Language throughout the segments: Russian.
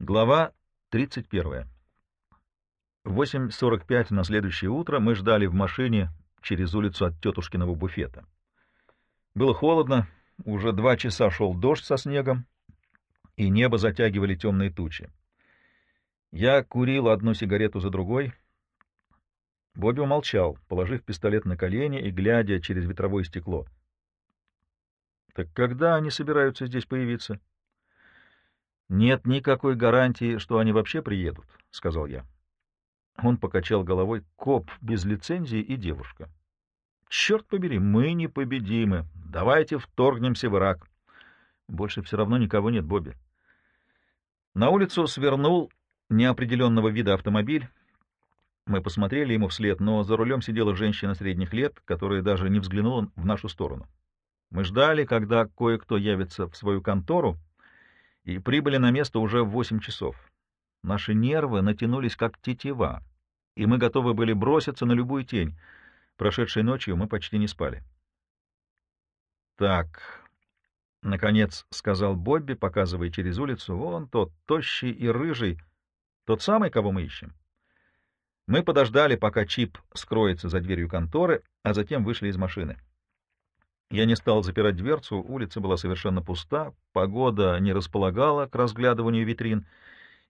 Глава 31. В 8.45 на следующее утро мы ждали в машине через улицу от тетушкиного буфета. Было холодно, уже два часа шел дождь со снегом, и небо затягивали темные тучи. Я курил одну сигарету за другой. Бобби умолчал, положив пистолет на колени и глядя через ветровое стекло. — Так когда они собираются здесь появиться? — «Нет никакой гарантии, что они вообще приедут», — сказал я. Он покачал головой. «Коп без лицензии и девушка». «Черт побери, мы непобедимы. Давайте вторгнемся в Ирак». «Больше все равно никого нет, Бобби». На улицу свернул неопределенного вида автомобиль. Мы посмотрели ему вслед, но за рулем сидела женщина средних лет, которая даже не взглянула в нашу сторону. Мы ждали, когда кое-кто явится в свою контору, и прибыли на место уже в восемь часов. Наши нервы натянулись как тетива, и мы готовы были броситься на любую тень. Прошедшей ночью мы почти не спали. «Так», — наконец сказал Бобби, показывая через улицу, — «вон тот, тощий и рыжий, тот самый, кого мы ищем». Мы подождали, пока Чип скроется за дверью конторы, а затем вышли из машины. Я не стал запирать дверцу, улица была совершенно пуста, погода не располагала к разглядыванию витрин,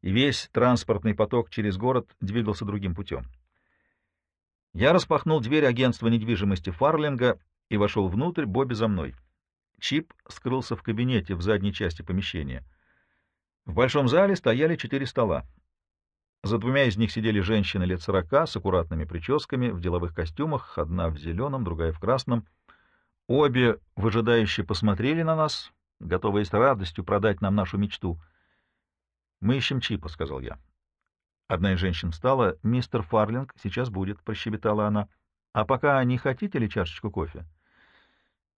и весь транспортный поток через город двигался другим путем. Я распахнул дверь агентства недвижимости Фарлинга и вошел внутрь, Бобби за мной. Чип скрылся в кабинете в задней части помещения. В большом зале стояли четыре стола. За двумя из них сидели женщины лет сорока с аккуратными прическами, в деловых костюмах, одна в зеленом, другая в красном — Обе выжидающе посмотрели на нас, готовые с радостью продать нам нашу мечту. «Мы ищем Чипа», — сказал я. Одна из женщин встала. «Мистер Фарлинг сейчас будет», — прощебетала она. «А пока не хотите ли чашечку кофе?»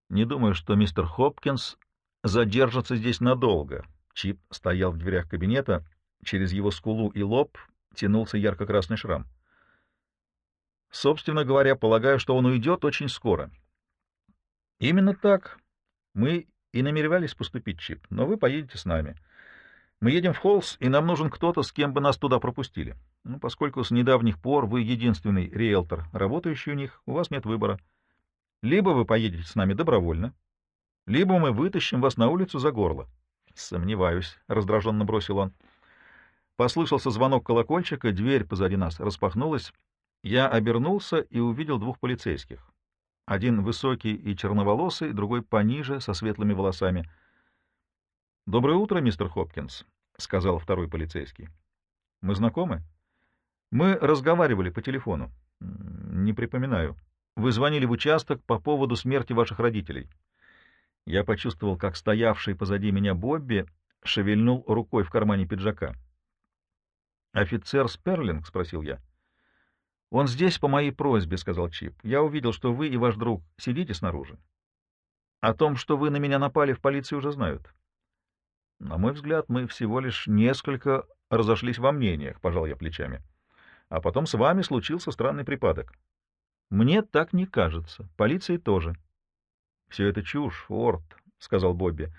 «Не думаю, что мистер Хопкинс задержится здесь надолго». Чип стоял в дверях кабинета. Через его скулу и лоб тянулся ярко-красный шрам. «Собственно говоря, полагаю, что он уйдет очень скоро». Именно так мы и намеревались поступить, Чип, но вы поедете с нами. Мы едем в Холлс, и нам нужен кто-то, с кем бы нас туда пропустили. Ну, поскольку с недавних пор вы единственный риэлтор, работающий у них, у вас нет выбора. Либо вы поедете с нами добровольно, либо мы вытащим вас на улицу за горло. Сомневаюсь, — раздраженно бросил он. Послышался звонок колокольчика, дверь позади нас распахнулась. Я обернулся и увидел двух полицейских. Один высокий и черноволосый, другой пониже, со светлыми волосами. — Доброе утро, мистер Хопкинс, — сказал второй полицейский. — Мы знакомы? — Мы разговаривали по телефону. — Не припоминаю. Вы звонили в участок по поводу смерти ваших родителей. Я почувствовал, как стоявший позади меня Бобби шевельнул рукой в кармане пиджака. — Офицер Сперлинг? — спросил я. — «Он здесь по моей просьбе», — сказал Чип. «Я увидел, что вы и ваш друг сидите снаружи. О том, что вы на меня напали, в полиции уже знают». «На мой взгляд, мы всего лишь несколько разошлись во мнениях», — пожал я плечами. «А потом с вами случился странный припадок». «Мне так не кажется. Полиции тоже». «Все это чушь, Орд», — сказал Бобби.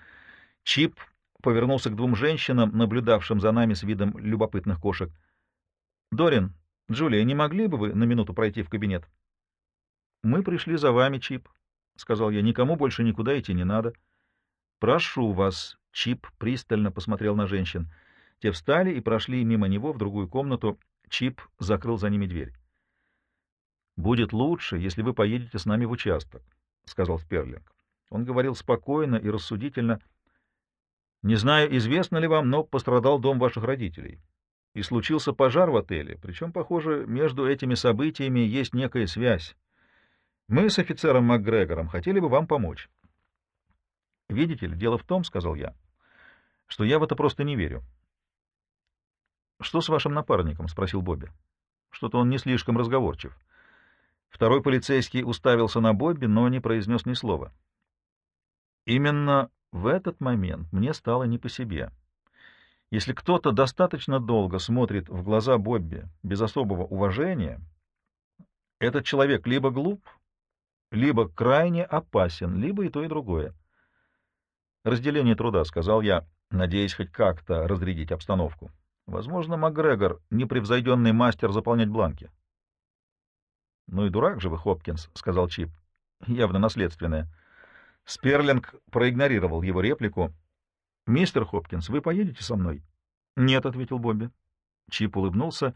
Чип повернулся к двум женщинам, наблюдавшим за нами с видом любопытных кошек. «Дорин, Джулия, не могли бы вы на минуту пройти в кабинет? — Мы пришли за вами, Чип, — сказал я. — Никому больше никуда идти не надо. — Прошу вас, — Чип пристально посмотрел на женщин. Те встали и прошли мимо него в другую комнату. Чип закрыл за ними дверь. — Будет лучше, если вы поедете с нами в участок, — сказал Сперлинг. Он говорил спокойно и рассудительно. — Не знаю, известно ли вам, но пострадал дом ваших родителей и случился пожар в отеле, причем, похоже, между этими событиями есть некая связь. Мы с офицером МакГрегором хотели бы вам помочь. — Видите ли, дело в том, — сказал я, — что я в это просто не верю. — Что с вашим напарником? — спросил Бобби. Что-то он не слишком разговорчив. Второй полицейский уставился на Бобби, но не произнес ни слова. Именно в этот момент мне стало не по себе. — если кто-то достаточно долго смотрит в глаза Бобби без особого уважения, этот человек либо глуп, либо крайне опасен, либо и то, и другое. «Разделение труда», — сказал я, надеясь хоть как-то разрядить обстановку. Возможно, Макгрегор — непревзойденный мастер заполнять бланки. — Ну и дурак же вы, Хопкинс, — сказал Чип. — Явно наследственное. Сперлинг проигнорировал его реплику. — Мистер Хопкинс, вы поедете со мной? — Нет, — ответил Бобби. Чип улыбнулся.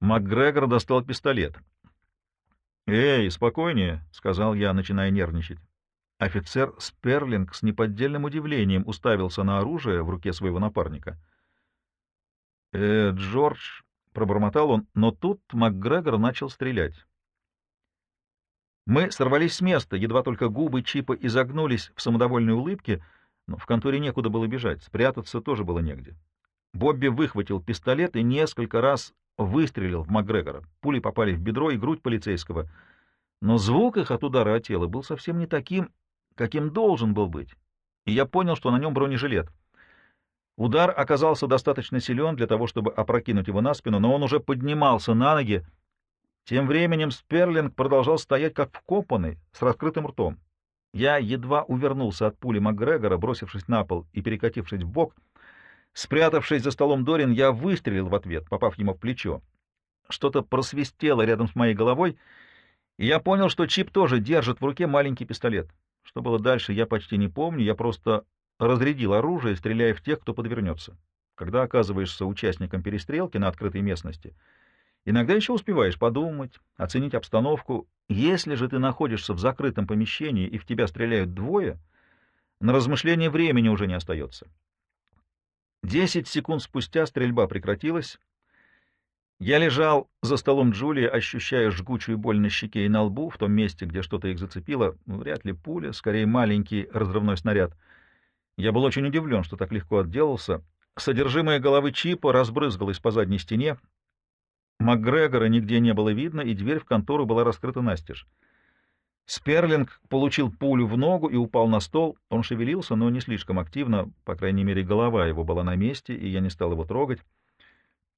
Макгрегор достал пистолет. — Эй, спокойнее, — сказал я, начиная нервничать. Офицер Сперлинг с неподдельным удивлением уставился на оружие в руке своего напарника. «Э, Джордж», — пробормотал он, но тут МакГрегор начал стрелять. Мы сорвались с места, едва только губы Чипа изогнулись в самодовольной улыбке, но в конторе некуда было бежать, спрятаться тоже было негде. Бобби выхватил пистолет и несколько раз выстрелил в МакГрегора. Пули попали в бедро и грудь полицейского, но звук их от удара от тела был совсем не таким, каким должен был быть, и я понял, что на нем бронежилет. Удар оказался достаточно силен для того, чтобы опрокинуть его на спину, но он уже поднимался на ноги. Тем временем Сперлинг продолжал стоять как вкопанный, с раскрытым ртом. Я едва увернулся от пули Макгрегора, бросившись на пол и перекатившись в бок. Спрятавшись за столом Дорин, я выстрелил в ответ, попав ему в плечо. Что-то просвистело рядом с моей головой, и я понял, что Чип тоже держит в руке маленький пистолет. Что было дальше, я почти не помню, я просто разрядил оружие, стреляя в тех, кто подвернется. Когда оказываешься участником перестрелки на открытой местности, иногда еще успеваешь подумать, оценить обстановку. Если же ты находишься в закрытом помещении и в тебя стреляют двое, на размышление времени уже не остается. Десять секунд спустя стрельба прекратилась, я лежал за столом Джулии, ощущая жгучую боль на щеке и на лбу, в том месте, где что-то их зацепило. Ну, вряд ли пуля, скорее маленький разрывной снаряд. Я был очень удивлен, что так легко отделался. Содержимое головы Чипа разбрызгалось по задней стене. Макгрегора нигде не было видно, и дверь в контору была раскрыта настежь. Сперлинг получил пулю в ногу и упал на стол. Он шевелился, но не слишком активно, по крайней мере, голова его была на месте, и я не стал его трогать.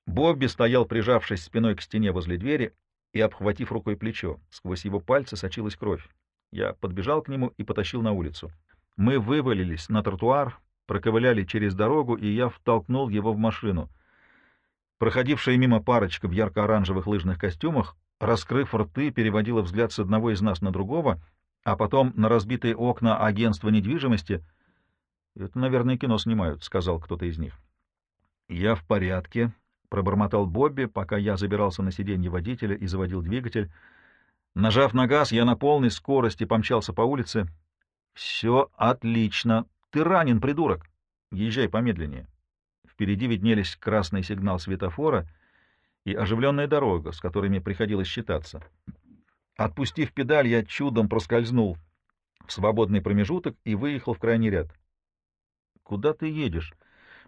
Бобби стоял, прижавшись спиной к стене возле двери и обхватив рукой плечо. Сквозь его пальцы сочилась кровь. Я подбежал к нему и потащил на улицу. Мы вывалились на тротуар, проковыляли через дорогу, и я втолкнул его в машину. Проходившая мимо парочка в ярко-оранжевых лыжных костюмах, раскрыв рты, переводила взгляд с одного из нас на другого, а потом на разбитые окна агентства недвижимости. «Это, наверное, кино снимают», — сказал кто-то из них. «Я в порядке», пробормотал Бобби, пока я забирался на сиденье водителя и заводил двигатель. Нажав на газ, я на полной скорости помчался по улице. «Все отлично. Ты ранен, придурок. Езжай помедленнее». Впереди виднелись красный сигнал светофора и оживленная дорога, с которыми приходилось считаться. Отпустив педаль, я чудом проскользнул в свободный промежуток и выехал в крайний ряд. «Куда ты едешь?»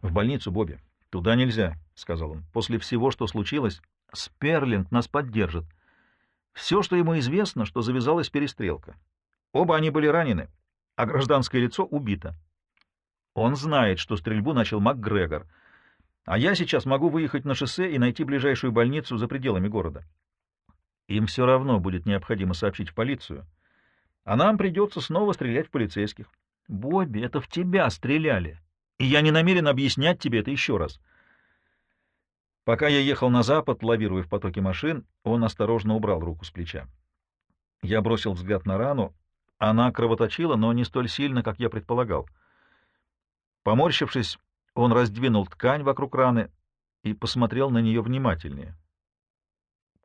«В больницу, Бобби. Туда нельзя. — сказал он. — После всего, что случилось, Сперлинг нас поддержит. Все, что ему известно, что завязалась перестрелка. Оба они были ранены, а гражданское лицо убито. Он знает, что стрельбу начал МакГрегор, а я сейчас могу выехать на шоссе и найти ближайшую больницу за пределами города. Им все равно будет необходимо сообщить в полицию, а нам придется снова стрелять в полицейских. Бобби, это в тебя стреляли, и я не намерен объяснять тебе это еще раз. — Пока я ехал на запад, лавируя в потоке машин, он осторожно убрал руку с плеча. Я бросил взгляд на рану. Она кровоточила, но не столь сильно, как я предполагал. Поморщившись, он раздвинул ткань вокруг раны и посмотрел на нее внимательнее.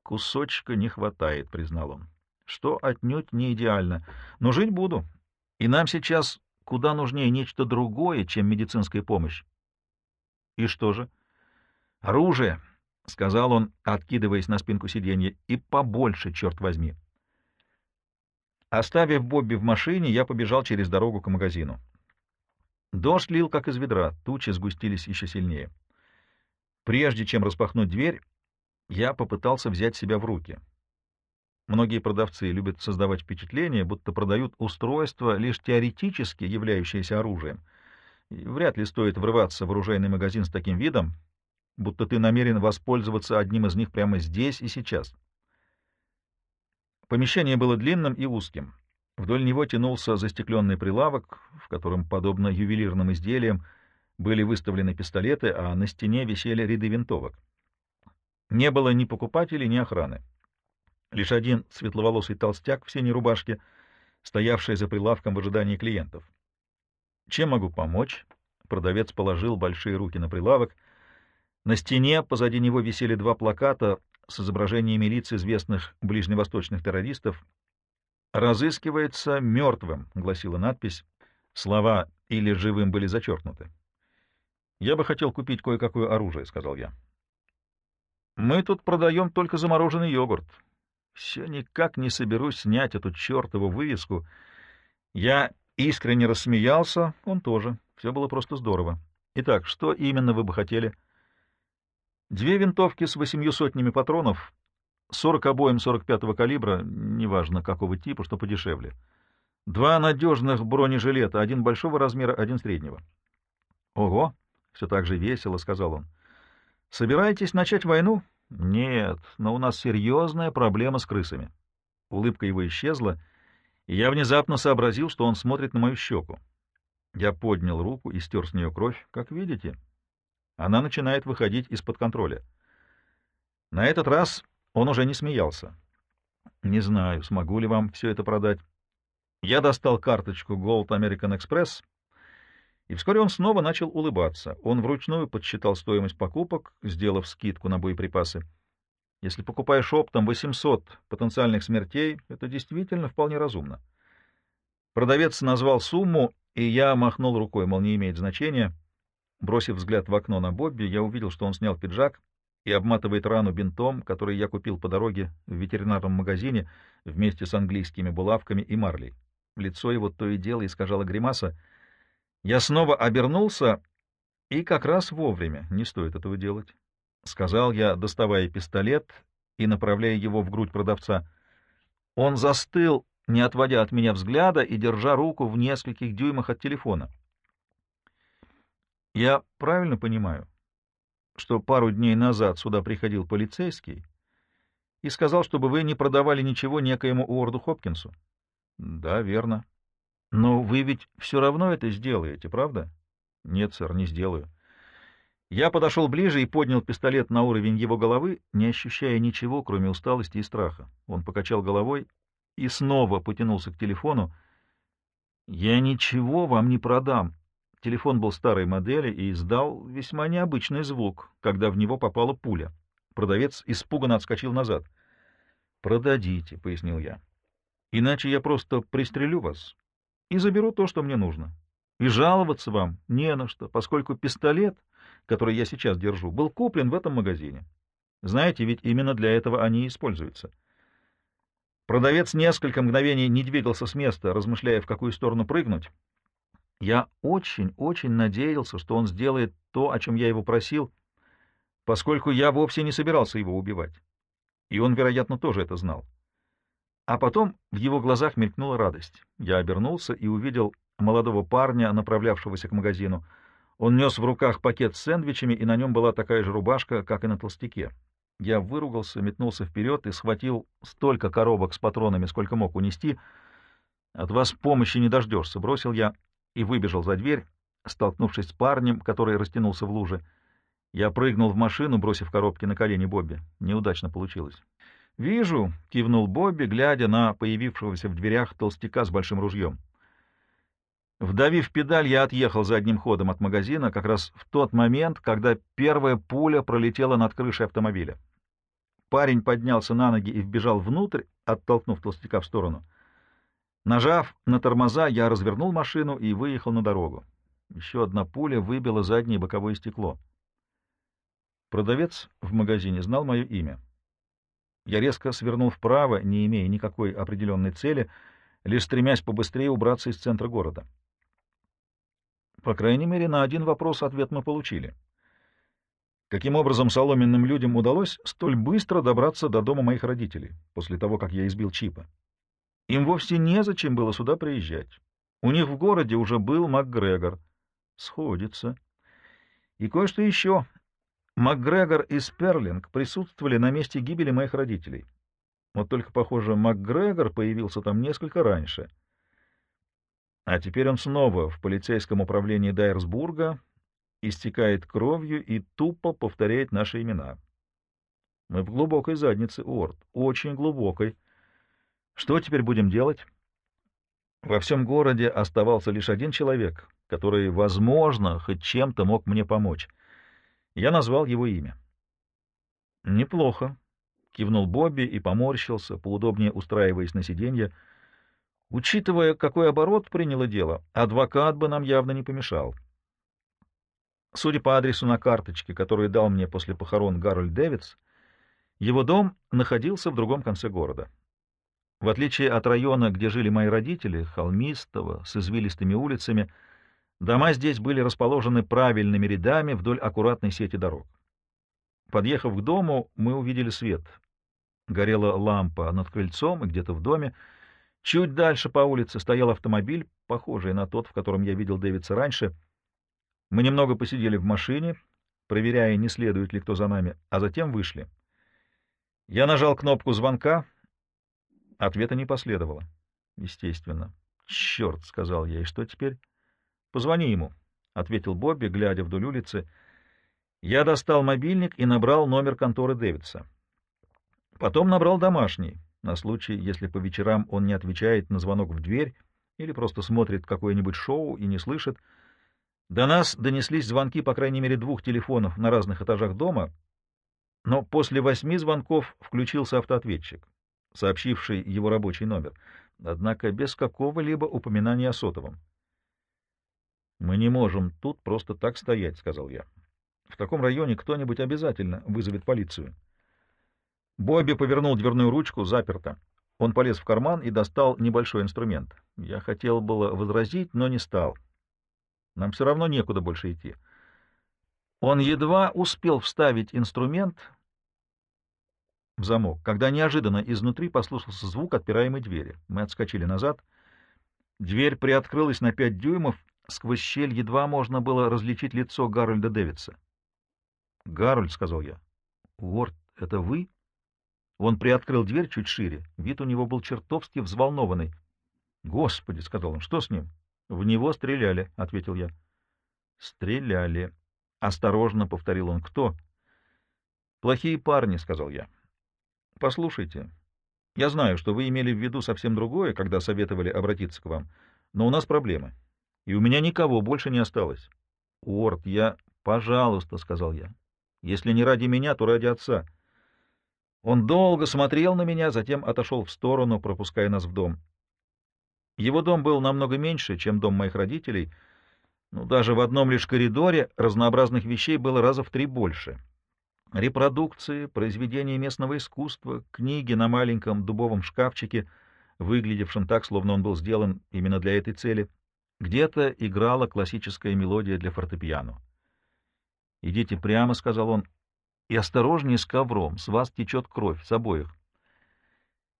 «Кусочка не хватает», — признал он, — «что отнюдь не идеально. Но жить буду, и нам сейчас куда нужнее нечто другое, чем медицинская помощь». «И что же?» «Оружие!» — сказал он, откидываясь на спинку сиденья. «И побольше, черт возьми!» Оставив Бобби в машине, я побежал через дорогу к магазину. Дождь лил, как из ведра, тучи сгустились еще сильнее. Прежде чем распахнуть дверь, я попытался взять себя в руки. Многие продавцы любят создавать впечатление, будто продают устройство, лишь теоретически являющееся оружием. И вряд ли стоит врываться в оружейный магазин с таким видом, будто ты намерен воспользоваться одним из них прямо здесь и сейчас. Помещение было длинным и узким. Вдоль него тянулся застекленный прилавок, в котором, подобно ювелирным изделиям, были выставлены пистолеты, а на стене висели ряды винтовок. Не было ни покупателей, ни охраны. Лишь один светловолосый толстяк в синей рубашке, стоявший за прилавком в ожидании клиентов. «Чем могу помочь?» Продавец положил большие руки на прилавок. На стене позади него висели два плаката с изображениями лиц известных ближневосточных террористов. «Разыскивается мертвым», — гласила надпись. Слова «или живым» были зачеркнуты. «Я бы хотел купить кое-какое оружие», — сказал я. «Мы тут продаем только замороженный йогурт. Все никак не соберусь снять эту чертову вывеску. Я искренне рассмеялся, он тоже. Все было просто здорово. Итак, что именно вы бы хотели?» «Две винтовки с восемью сотнями патронов, сорок обоим сорок пятого калибра, неважно какого типа, что подешевле. Два надежных бронежилета, один большого размера, один среднего». «Ого!» — все так же весело сказал он. «Собираетесь начать войну?» «Нет, но у нас серьезная проблема с крысами». Улыбка его исчезла, и я внезапно сообразил, что он смотрит на мою щеку. Я поднял руку и стер с нее кровь. Как видите, она начинает выходить из-под контроля. На этот раз он уже не смеялся. Не знаю, смогу ли вам все это продать. Я достал карточку Gold American Express и вскоре он снова начал улыбаться. Он вручную подсчитал стоимость покупок, сделав скидку на боеприпасы. Если покупаешь оптом 800 потенциальных смертей, это действительно вполне разумно. Продавец назвал сумму, и я махнул рукой, мол, не имеет значения. Бросив взгляд в окно на Бобби, я увидел, что он снял пиджак и обматывает рану бинтом, который я купил по дороге в ветеринарном магазине вместе с английскими булавками и марлей. Лицо его то и дело искажало гримаса — я снова обернулся, и как раз вовремя, не стоит этого делать, — сказал я, доставая пистолет и направляя его в грудь продавца. Он застыл, не отводя от меня взгляда и держа руку в нескольких дюймах от телефона. Я правильно понимаю, что пару дней назад сюда приходил полицейский и сказал, чтобы вы не продавали ничего некоему Уорду Хопкинсу? — Да, верно. Но вы ведь все равно это сделаете, правда? Нет, сэр, не сделаю. Я подошел ближе и поднял пистолет на уровень его головы, не ощущая ничего, кроме усталости и страха. Он покачал головой и снова потянулся к телефону. «Я ничего вам не продам». Телефон был старой модели и издал весьма необычный звук, когда в него попала пуля. Продавец испуганно отскочил назад. «Продадите», — пояснил я. «Иначе я просто пристрелю вас и заберу то, что мне нужно. И жаловаться вам не на что, поскольку пистолет, который я сейчас держу, был куплен в этом магазине. Знаете, ведь именно для этого они и используются. Продавец несколько мгновений не двигался с места, размышляя, в какую сторону прыгнуть. Я очень-очень надеялся, что он сделает то, о чем я его просил, поскольку я вовсе не собирался его убивать. И он, вероятно, тоже это знал. А потом в его глазах мелькнула радость. Я обернулся и увидел молодого парня, направлявшегося к магазину. Он нес в руках пакет с сэндвичами, и на нем была такая же рубашка, как и на толстяке. Я выругался, метнулся вперед и схватил столько коробок с патронами, сколько мог унести. «От вас помощи не дождешься», — бросил я и выбежал за дверь, столкнувшись с парнем, который растянулся в луже. Я прыгнул в машину, бросив коробки на колени Бобби. Неудачно получилось. «Вижу», — кивнул Бобби, глядя на появившегося в дверях толстяка с большим ружьем. Вдавив педаль, я отъехал задним ходом от магазина как раз в тот момент, когда первая пуля пролетела над крышей автомобиля. Парень поднялся на ноги и вбежал внутрь, оттолкнув толстяка в сторону. Нажав на тормоза, я развернул машину и выехал на дорогу. Еще одна пуля выбила заднее боковое стекло. Продавец в магазине знал мое имя. Я резко свернул вправо, не имея никакой определенной цели, лишь стремясь побыстрее убраться из центра города. По крайней мере, на один вопрос ответ мы получили. Каким образом соломенным людям удалось столь быстро добраться до дома моих родителей, после того, как я избил Чипа? Им вовсе незачем было сюда приезжать. У них в городе уже был МакГрегор. Сходится. И кое-что еще. МакГрегор и Сперлинг присутствовали на месте гибели моих родителей. Вот только, похоже, МакГрегор появился там несколько раньше. А теперь он снова в полицейском управлении Дайерсбурга, истекает кровью и тупо повторяет наши имена. Мы в глубокой заднице, Уорд, очень глубокой. Что теперь будем делать? Во всем городе оставался лишь один человек, который, возможно, хоть чем-то мог мне помочь. Я назвал его имя. «Неплохо», — кивнул Бобби и поморщился, поудобнее устраиваясь на сиденье. «Учитывая, какой оборот приняло дело, адвокат бы нам явно не помешал». Судя по адресу на карточке, которую дал мне после похорон Гарольд Дэвидс, его дом находился в другом конце города. В отличие от района, где жили мои родители, холмистого, с извилистыми улицами, дома здесь были расположены правильными рядами вдоль аккуратной сети дорог. Подъехав к дому, мы увидели свет. Горела лампа над крыльцом и где-то в доме. Чуть дальше по улице стоял автомобиль, похожий на тот, в котором я видел Дэвидса раньше. Мы немного посидели в машине, проверяя, не следует ли кто за нами, а затем вышли. Я нажал кнопку звонка — Ответа не последовало. Естественно. «Черт!» — сказал я. «И что теперь?» «Позвони ему», — ответил Бобби, глядя вдоль улицы. Я достал мобильник и набрал номер конторы Дэвидса. Потом набрал домашний, на случай, если по вечерам он не отвечает на звонок в дверь или просто смотрит какое-нибудь шоу и не слышит. До нас донеслись звонки по крайней мере двух телефонов на разных этажах дома, но после восьми звонков включился автоответчик сообщивший его рабочий номер, однако без какого-либо упоминания о сотовом. «Мы не можем тут просто так стоять», — сказал я. «В таком районе кто-нибудь обязательно вызовет полицию». Бобби повернул дверную ручку, заперто. Он полез в карман и достал небольшой инструмент. Я хотел было возразить, но не стал. Нам все равно некуда больше идти. Он едва успел вставить инструмент, в замок, когда неожиданно изнутри послушался звук отпираемой двери. Мы отскочили назад. Дверь приоткрылась на пять дюймов, сквозь щель едва можно было различить лицо Гарольда Дэвидса. «Гарольд», — сказал я. «Уорд, это вы?» Он приоткрыл дверь чуть шире. Вид у него был чертовски взволнованный. «Господи», — сказал он, — «что с ним?» «В него стреляли», — ответил я. «Стреляли». Осторожно повторил он. «Кто?» «Плохие парни», — сказал я. Послушайте, я знаю, что вы имели в виду совсем другое, когда советовали обратиться к вам, но у нас проблемы, и у меня никого больше не осталось. Уорд, я... Пожалуйста, — сказал я. Если не ради меня, то ради отца. Он долго смотрел на меня, затем отошел в сторону, пропуская нас в дом. Его дом был намного меньше, чем дом моих родителей, но даже в одном лишь коридоре разнообразных вещей было раза в три больше. Репродукции, произведения местного искусства, книги на маленьком дубовом шкафчике, выглядевшем так, словно он был сделан именно для этой цели. Где-то играла классическая мелодия для фортепиано. «Идите прямо», — сказал он, — «и осторожнее с ковром, с вас течет кровь, с обоих».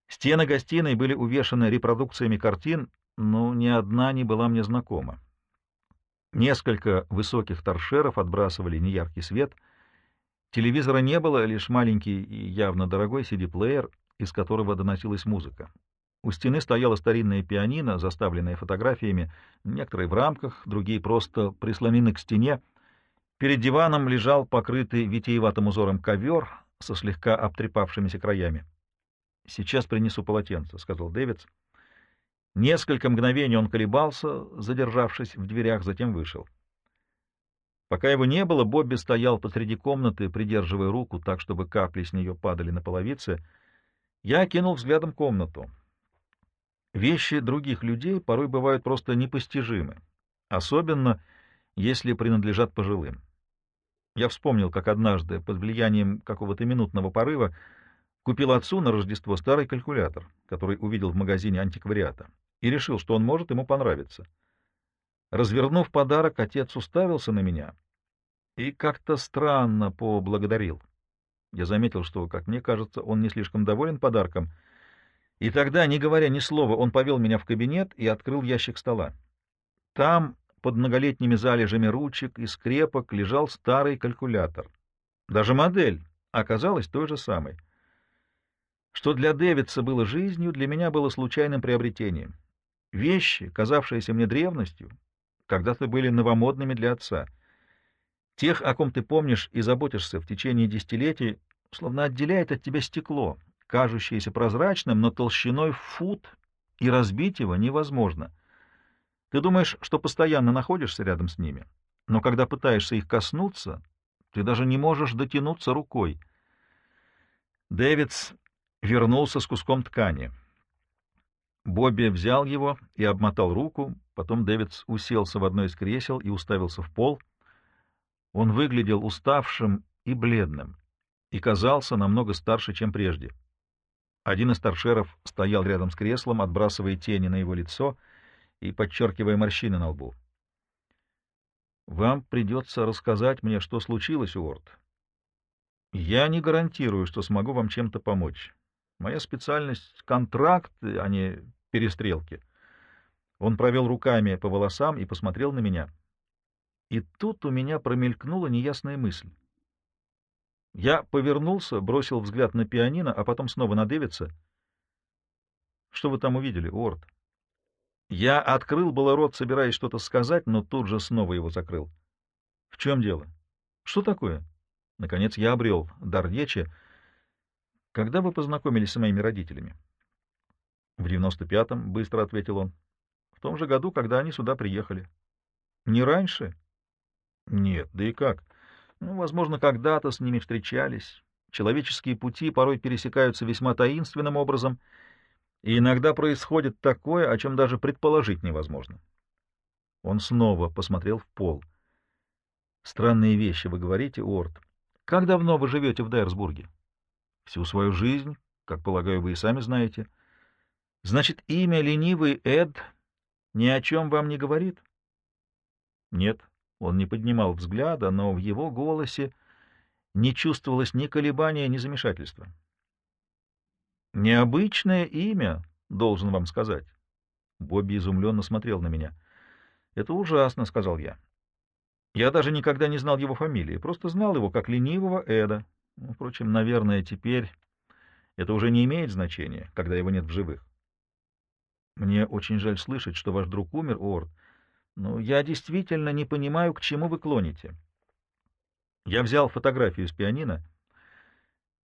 Стены гостиной были увешаны репродукциями картин, но ни одна не была мне знакома. Несколько высоких торшеров отбрасывали неяркий свет — Телевизора не было, лишь маленький и явно дорогой CD-плеер, из которого доносилась музыка. У стены стояла старинная пианино, заставленная фотографиями, некоторые в рамках, другие просто прислонены к стене. Перед диваном лежал покрытый витиеватым узором ковер со слегка обтрепавшимися краями. «Сейчас принесу полотенце», — сказал Дэвидс. Несколько мгновений он колебался, задержавшись в дверях, затем вышел. Пока его не было, Бобби стоял посреди комнаты, придерживая руку так, чтобы капли с нее падали на половице. Я кинул взглядом комнату. Вещи других людей порой бывают просто непостижимы, особенно если принадлежат пожилым. Я вспомнил, как однажды, под влиянием какого-то минутного порыва, купил отцу на Рождество старый калькулятор, который увидел в магазине антиквариата, и решил, что он может ему понравиться. Развернув подарок, отец уставился на меня и как-то странно поблагодарил. Я заметил, что, как мне кажется, он не слишком доволен подарком, и тогда, не говоря ни слова, он повел меня в кабинет и открыл ящик стола. Там, под многолетними залежами ручек и скрепок, лежал старый калькулятор. Даже модель оказалась той же самой. Что для Дэвидса было жизнью, для меня было случайным приобретением. Вещи, казавшиеся мне древностью, когда-то были новомодными для отца. Тех, о ком ты помнишь и заботишься в течение десятилетий, словно отделяет от тебя стекло, кажущееся прозрачным, но толщиной в фут, и разбить его невозможно. Ты думаешь, что постоянно находишься рядом с ними, но когда пытаешься их коснуться, ты даже не можешь дотянуться рукой. Дэвидс вернулся с куском ткани. Бобби взял его и обмотал руку, потом Дэвидс уселся в одно из кресел и уставился в пол. Он выглядел уставшим и бледным и казался намного старше, чем прежде. Один из торшеров стоял рядом с креслом, отбрасывая тени на его лицо и подчеркивая морщины на лбу. «Вам придется рассказать мне, что случилось, Уорд. Я не гарантирую, что смогу вам чем-то помочь. Моя специальность — контракты, а не перестрелки». Он провел руками по волосам и посмотрел на меня. И тут у меня промелькнула неясная мысль. Я повернулся, бросил взгляд на пианино, а потом снова на Дэвидса. — Что вы там увидели, Уорд? Я открыл было рот, собираясь что-то сказать, но тут же снова его закрыл. — В чем дело? Что такое? Наконец я обрел дар речи. — Когда вы познакомились с моими родителями? — В девяносто пятом, — быстро ответил он. — В том же году, когда они сюда приехали. — Не раньше? — Нет, да и как? Ну, возможно, когда-то с ними встречались. Человеческие пути порой пересекаются весьма таинственным образом, и иногда происходит такое, о чем даже предположить невозможно. Он снова посмотрел в пол. «Странные вещи вы говорите, Уорд. Как давно вы живете в Дайерсбурге?» «Всю свою жизнь, как, полагаю, вы и сами знаете. Значит, имя ленивый Эд ни о чем вам не говорит?» «Нет». Он не поднимал взгляда, но в его голосе не чувствовалось ни колебания, ни замешательства. «Необычное имя, должен вам сказать». Бобби изумленно смотрел на меня. «Это ужасно», — сказал я. «Я даже никогда не знал его фамилии, просто знал его как ленивого Эда. Ну, впрочем, наверное, теперь это уже не имеет значения, когда его нет в живых. Мне очень жаль слышать, что ваш друг умер, Уорд. Но я действительно не понимаю, к чему вы клоните. Я взял фотографию с пианино.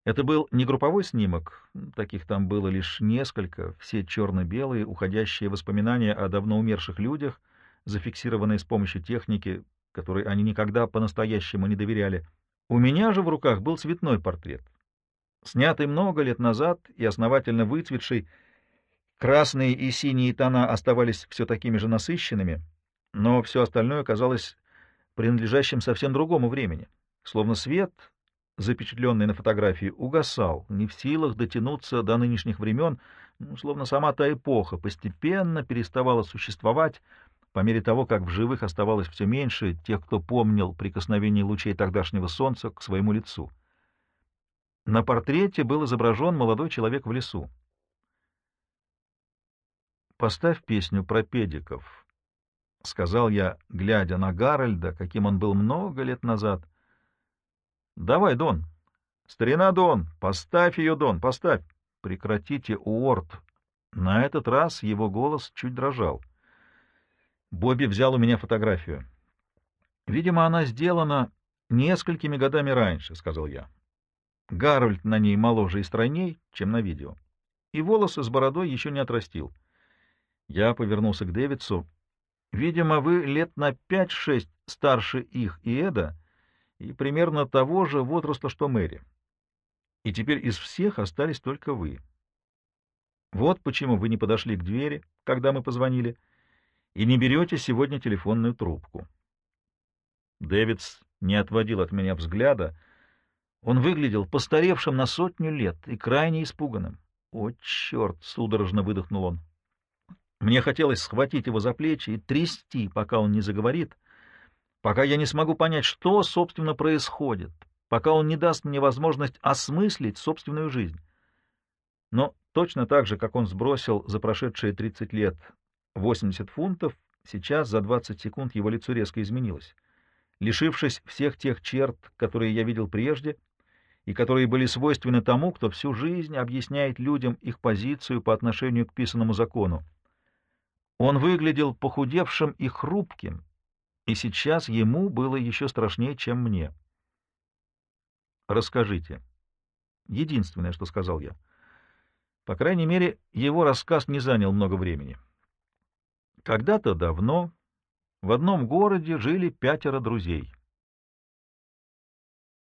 Это был не групповой снимок, таких там было лишь несколько, все черно-белые, уходящие воспоминания о давно умерших людях, зафиксированные с помощью техники, которой они никогда по-настоящему не доверяли. У меня же в руках был цветной портрет, снятый много лет назад и основательно выцветший. Красные и синие тона оставались все такими же насыщенными — но все остальное казалось принадлежащим совсем другому времени, словно свет, запечатленный на фотографии, угасал, не в силах дотянуться до нынешних времен, ну, словно сама та эпоха постепенно переставала существовать по мере того, как в живых оставалось все меньше тех, кто помнил прикосновение лучей тогдашнего солнца к своему лицу. На портрете был изображен молодой человек в лесу. «Поставь песню про педиков», — сказал я, глядя на Гарольда, каким он был много лет назад. — Давай, Дон. Старина Дон, поставь ее, Дон, поставь. Прекратите, Уорд. На этот раз его голос чуть дрожал. Бобби взял у меня фотографию. — Видимо, она сделана несколькими годами раньше, — сказал я. Гарольд на ней моложе и стройней, чем на видео. И волосы с бородой еще не отрастил. Я повернулся к Дэвидсу. Видимо, вы лет на пять-шесть старше их и Эда, и примерно того же возраста, что Мэри. И теперь из всех остались только вы. Вот почему вы не подошли к двери, когда мы позвонили, и не берете сегодня телефонную трубку. Дэвидс не отводил от меня взгляда. Он выглядел постаревшим на сотню лет и крайне испуганным. «О, черт!» — судорожно выдохнул он. Мне хотелось схватить его за плечи и трясти, пока он не заговорит, пока я не смогу понять, что, собственно, происходит, пока он не даст мне возможность осмыслить собственную жизнь. Но точно так же, как он сбросил за прошедшие 30 лет 80 фунтов, сейчас за 20 секунд его лицо резко изменилось. Лишившись всех тех черт, которые я видел прежде, и которые были свойственны тому, кто всю жизнь объясняет людям их позицию по отношению к писанному закону. Он выглядел похудевшим и хрупким, И сейчас ему было еще страшнее, чем мне. «Расскажите». Единственное, что сказал я. По крайней мере, его рассказ не занял много времени. Когда-то давно в одном городе жили пятеро друзей.